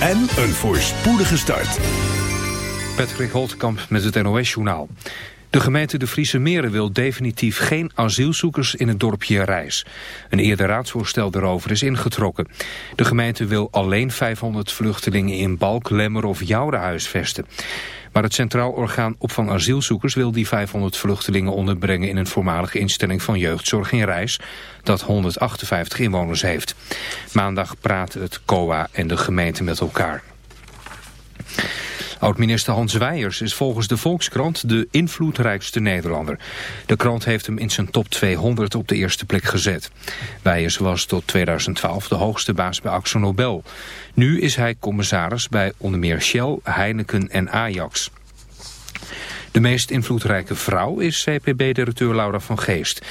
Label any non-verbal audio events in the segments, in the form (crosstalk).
en een voorspoedige start. Patrick Holtkamp met het NOS-journaal. De gemeente De Friese Meren wil definitief geen asielzoekers in het dorpje Rijs. Een eerder raadsvoorstel daarover is ingetrokken. De gemeente wil alleen 500 vluchtelingen in Balk, Lemmer of Joure huisvesten. Maar het Centraal Orgaan Opvang Asielzoekers wil die 500 vluchtelingen onderbrengen in een voormalige instelling van jeugdzorg in Rijs, dat 158 inwoners heeft. Maandag praten het COA en de gemeente met elkaar. Oud-minister Hans Weijers is volgens de Volkskrant de invloedrijkste Nederlander. De krant heeft hem in zijn top 200 op de eerste plek gezet. Weijers was tot 2012 de hoogste baas bij Axo Nobel. Nu is hij commissaris bij onder meer Shell, Heineken en Ajax. De meest invloedrijke vrouw is CPB-directeur Laura van Geest.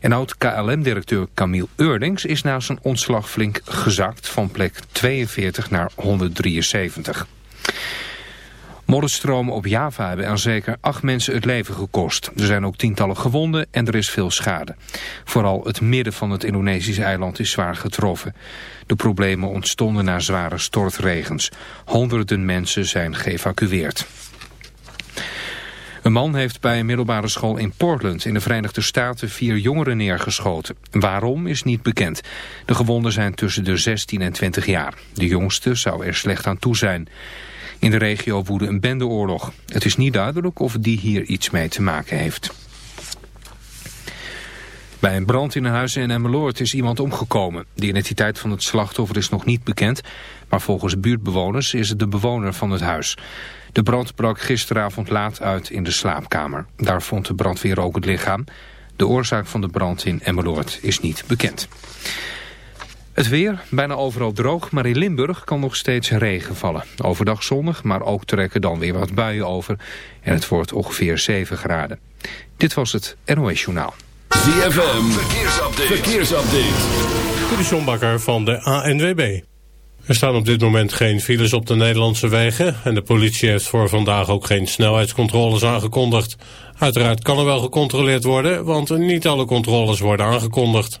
En oud-KLM-directeur Camille Eurlings is na zijn ontslag flink gezakt van plek 42 naar 173. Modderstromen op Java hebben er zeker acht mensen het leven gekost. Er zijn ook tientallen gewonden en er is veel schade. Vooral het midden van het Indonesische eiland is zwaar getroffen. De problemen ontstonden na zware stortregens. Honderden mensen zijn geëvacueerd. Een man heeft bij een middelbare school in Portland in de Verenigde Staten vier jongeren neergeschoten. Waarom is niet bekend. De gewonden zijn tussen de 16 en 20 jaar. De jongste zou er slecht aan toe zijn. In de regio woedde een bendeoorlog. Het is niet duidelijk of die hier iets mee te maken heeft. Bij een brand in een huis in Emmeloord is iemand omgekomen. De identiteit van het slachtoffer is nog niet bekend, maar volgens buurtbewoners is het de bewoner van het huis. De brand brak gisteravond laat uit in de slaapkamer. Daar vond de brandweer ook het lichaam. De oorzaak van de brand in Emmeloord is niet bekend. Het weer, bijna overal droog, maar in Limburg kan nog steeds regen vallen. Overdag zonnig, maar ook trekken dan weer wat buien over. En het wordt ongeveer 7 graden. Dit was het NOS Journaal. ZFM, verkeersupdate. verkeersupdate. Bakker van de ANWB. Er staan op dit moment geen files op de Nederlandse wegen... en de politie heeft voor vandaag ook geen snelheidscontroles aangekondigd. Uiteraard kan er wel gecontroleerd worden, want niet alle controles worden aangekondigd.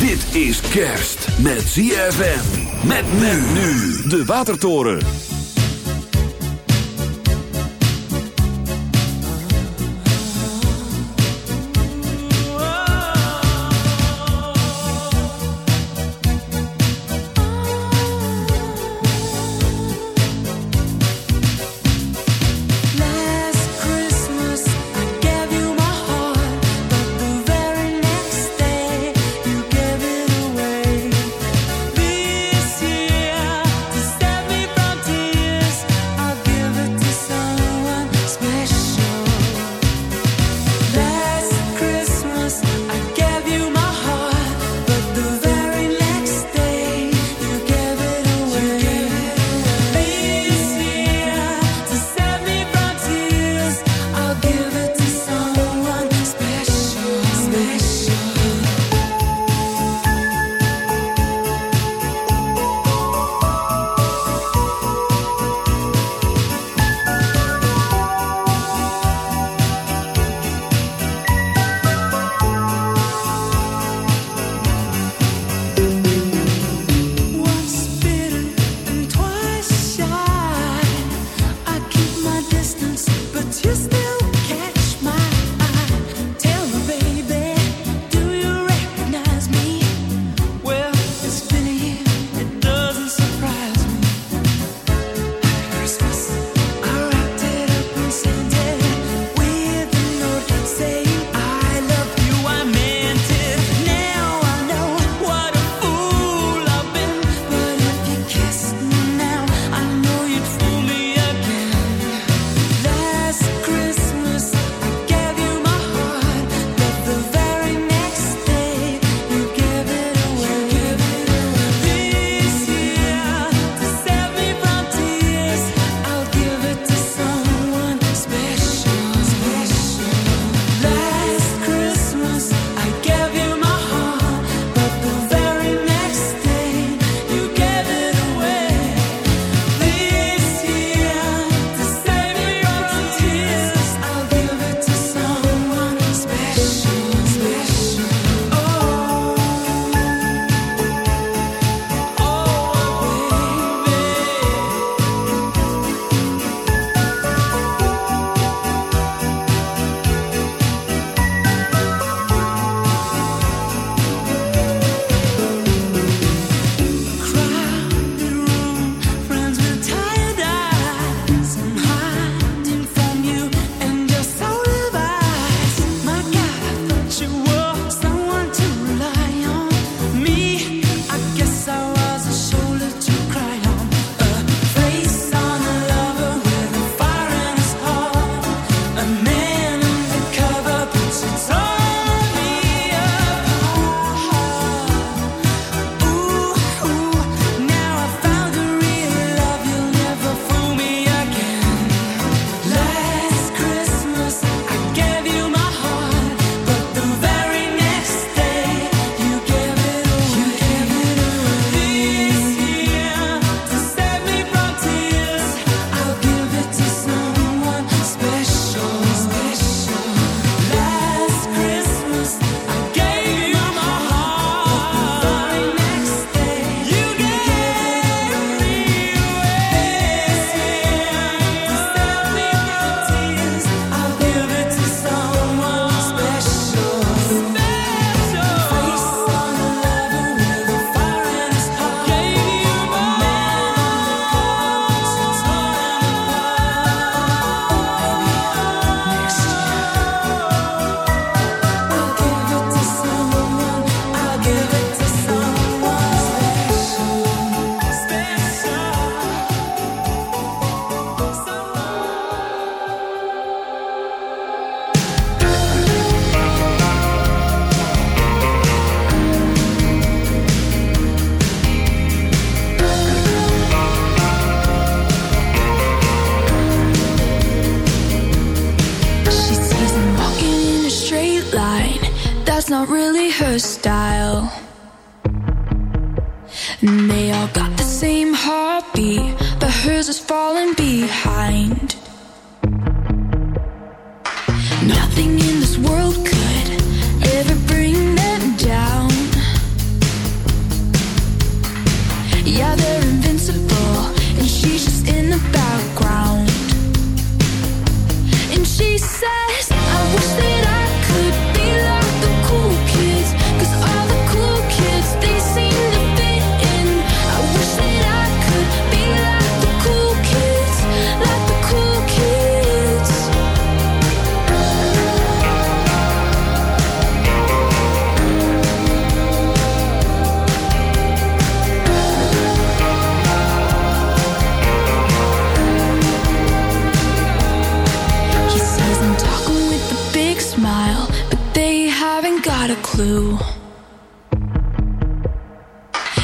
Dit is kerst met ZFM. Met men nu. De Watertoren.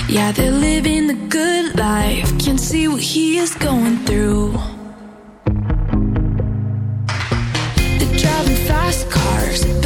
Yeah, they're living the good life. Can't see what he is going through. They're driving fast cars.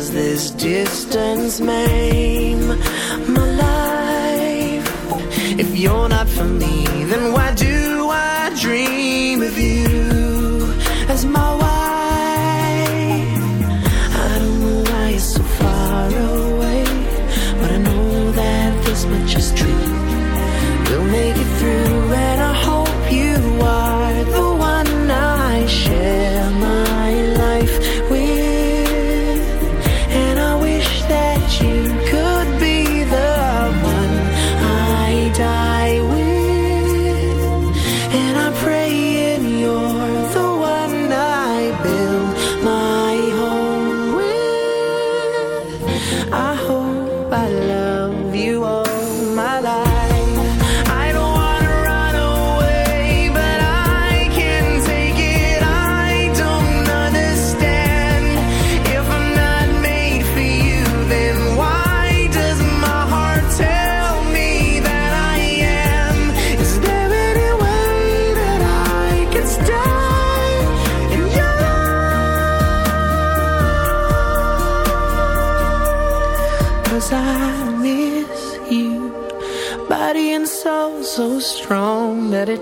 does this distance maim my life? If you're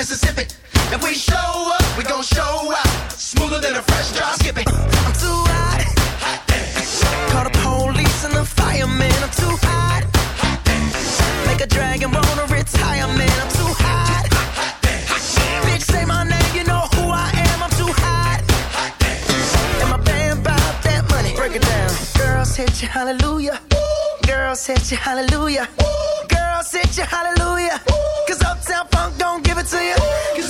Mississippi. If we show up, we gon' show out. Smoother than a fresh drop. Skip it. I'm too hot. Hot. Call the police and the firemen. I'm too hot. Hot. Make a dragon wanna retire, man. I'm too hot. Hot Bitch, say my name, you know who I am. I'm too hot. Hot. And my that money. Break it down. Girls hit hallelujah. Ooh. Girls hit you, hallelujah. Ooh. Girls hit you, hallelujah. Ooh Cause Uptown Funk don't give it to you.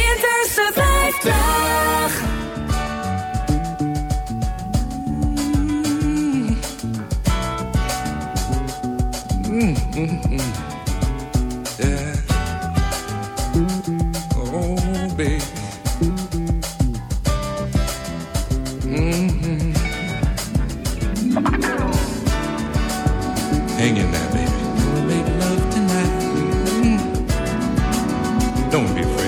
don't be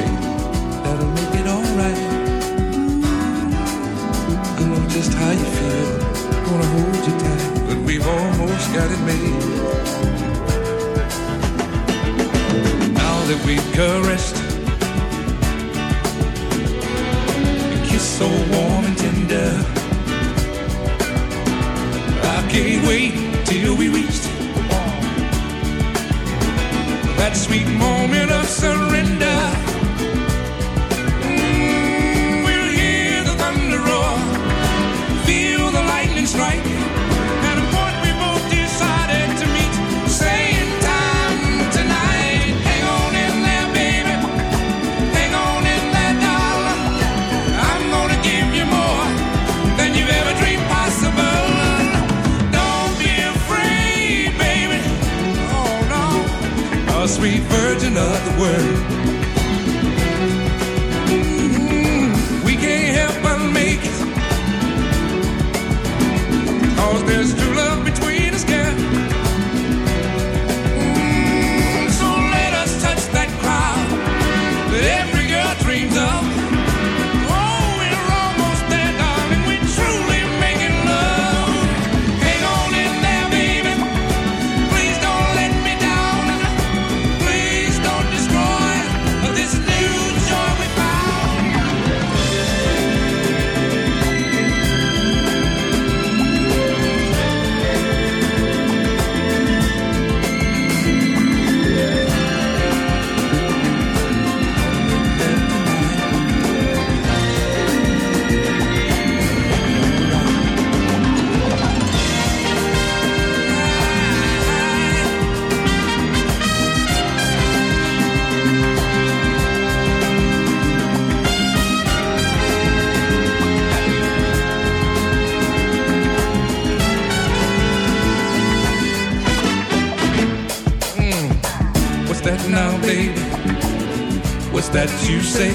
you say.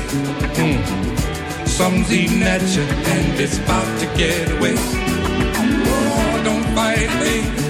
Mm. Something's eating at you, and it's about to get away. Oh, don't fight, baby.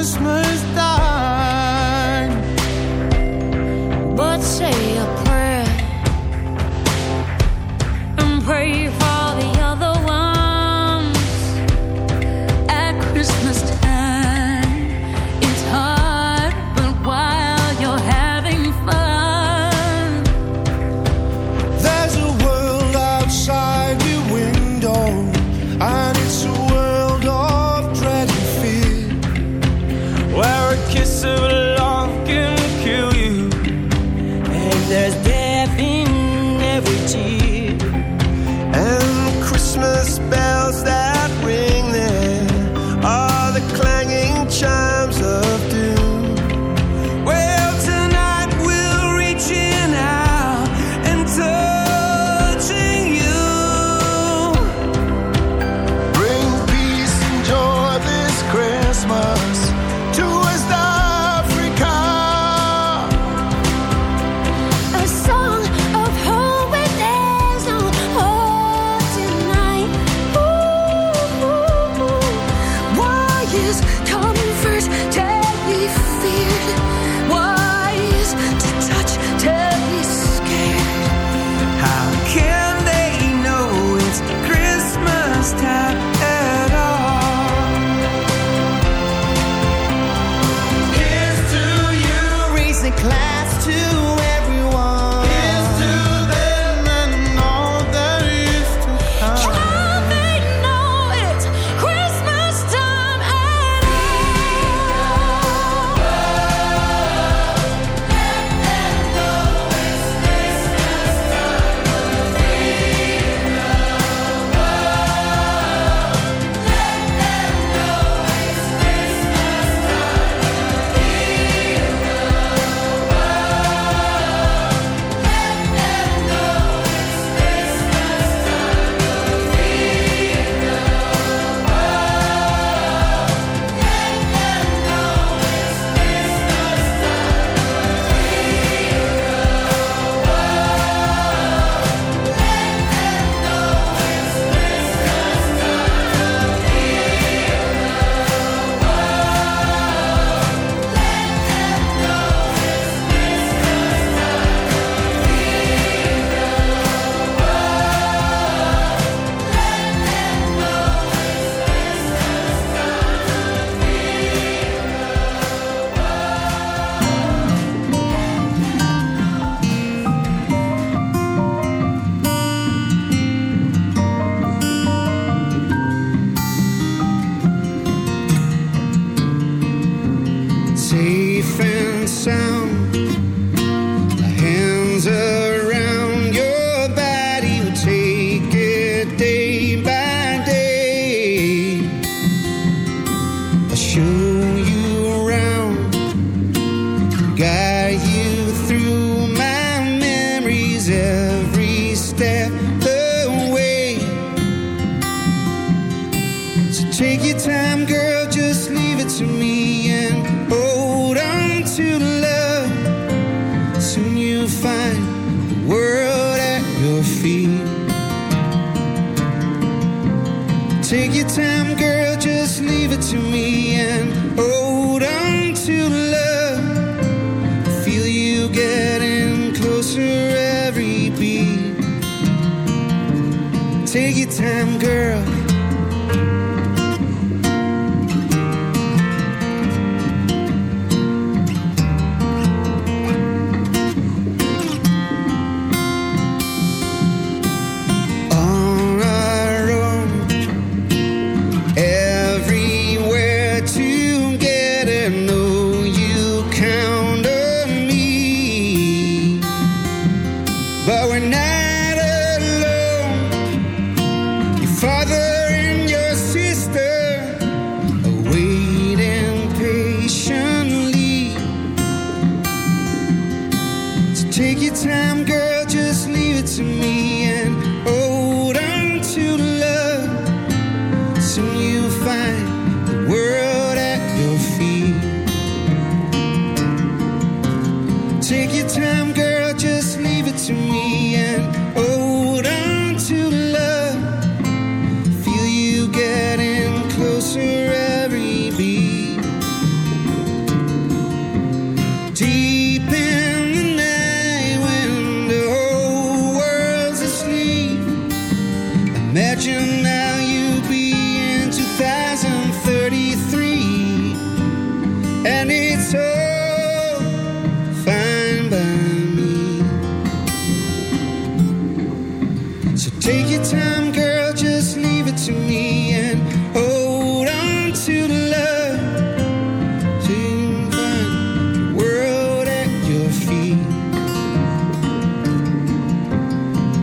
Christmas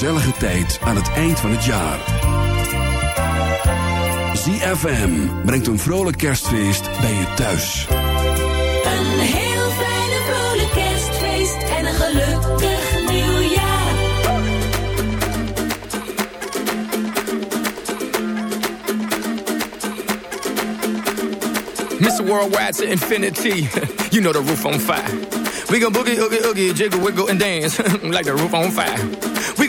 gezellige tijd aan het eind van het jaar. ZFM brengt een vrolijk kerstfeest bij je thuis. Een heel fijne vrolijk kerstfeest. En een gelukkig nieuwjaar. Mr. Worldwide to infinity. (laughs) you know the roof on fire. We go boogie, oogie, oogie, jiggle, wiggle, and dance (laughs) like the roof on fire.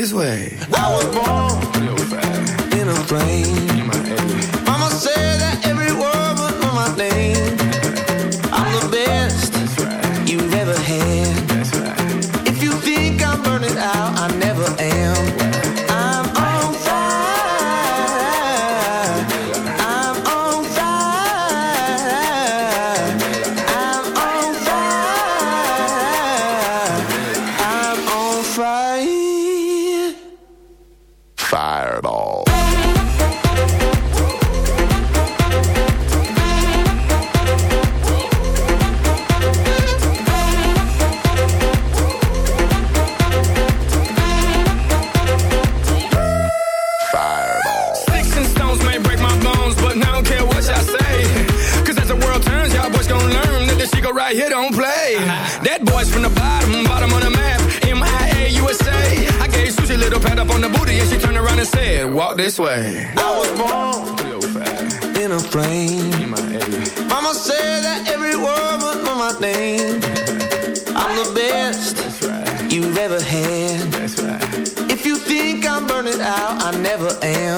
This way. I was born in a plane. Mama said that this way. I was born in a plane. Mama said that every word was on my name. I'm the best you've ever had. If you think I'm burning out, I never am.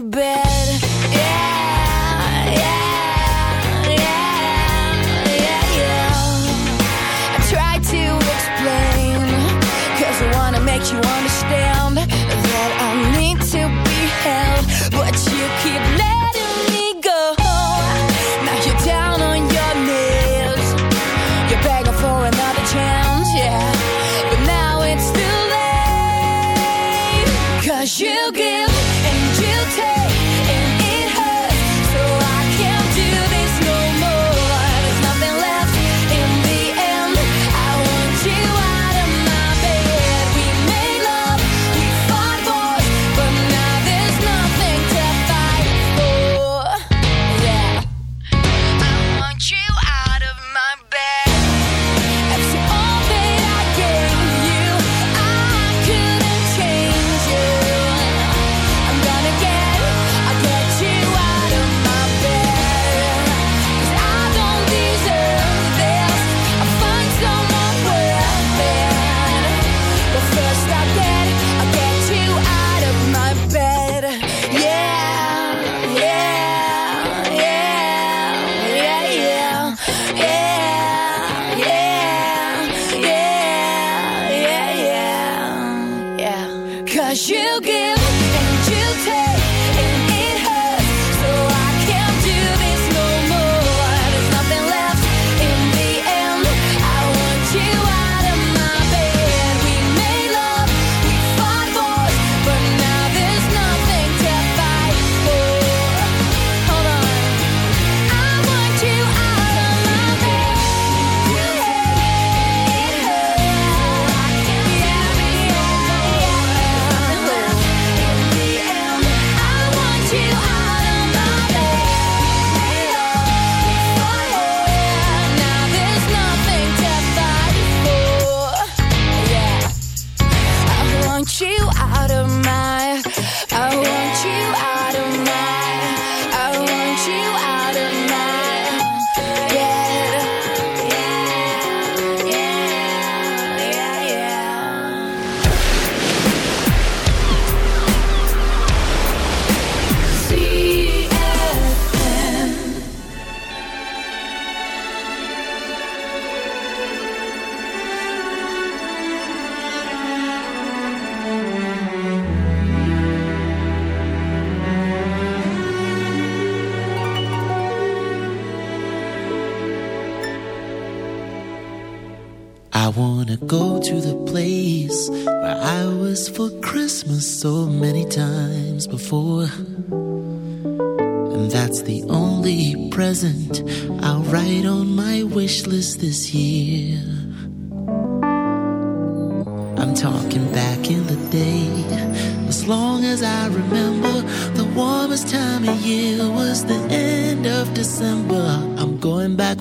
bed.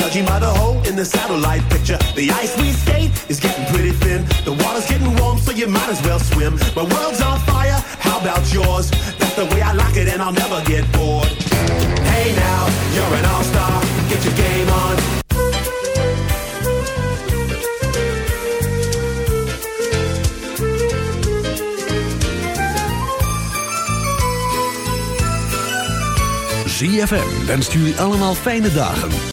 judging by the hole in the satellite picture. The ice we skate is getting pretty thin. The water's getting warm, so you might as well swim. My world's on fire, how about yours? That's the way I like it, and I'll never get bored. Hey now, you're an all-star. Get your game on. ZFM wenst jullie allemaal fijne dagen.